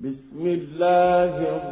بسم الله الرحمن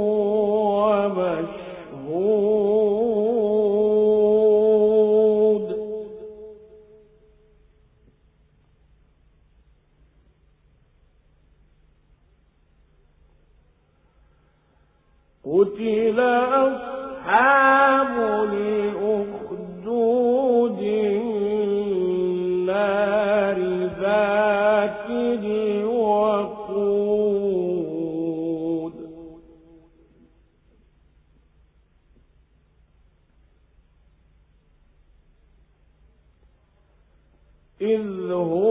قتل أصحاب الأخدود النار ذات الوقود إذ هم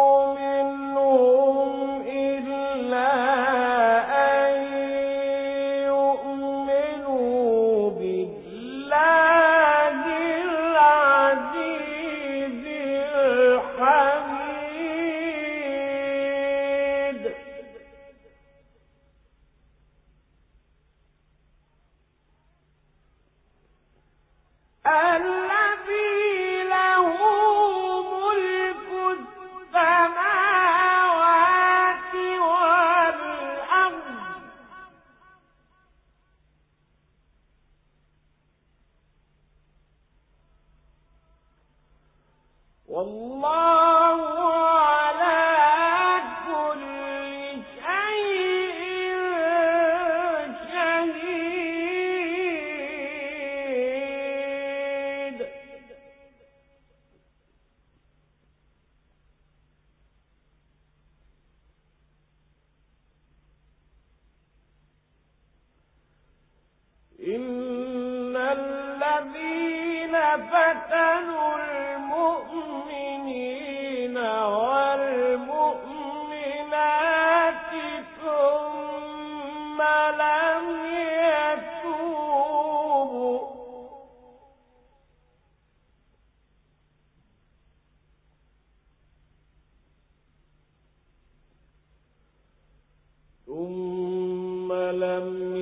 لم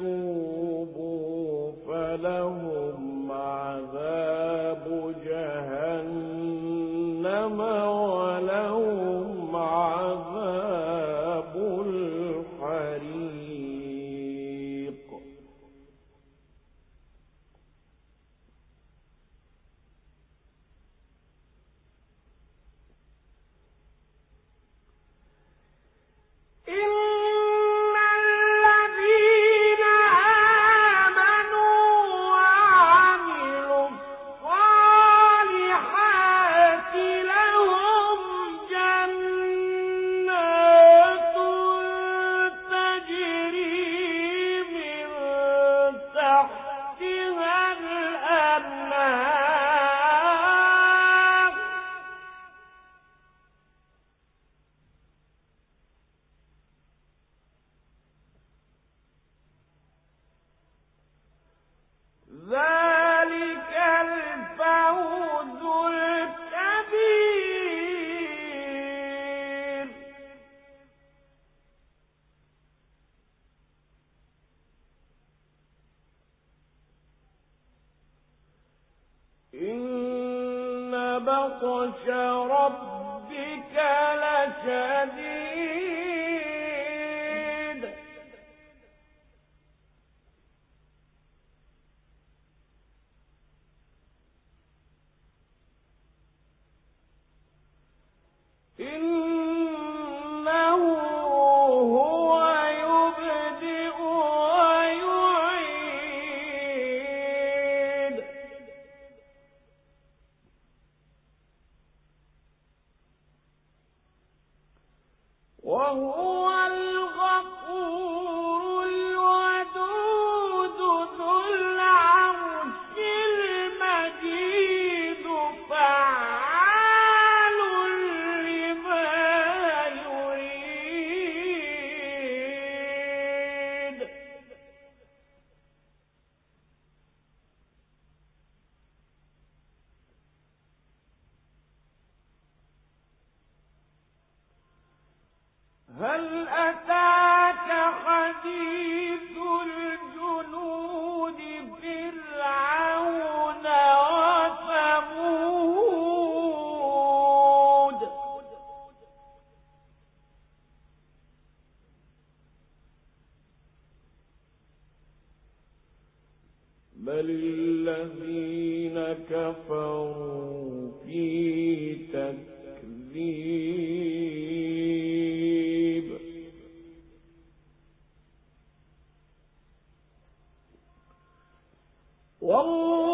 يتوبوا فلهم عذاب جهنم بطش ربك لشديد. هل أتاك حديث الجنود فرعون وثمود؟ بل الذين كفروا في تكذيب والله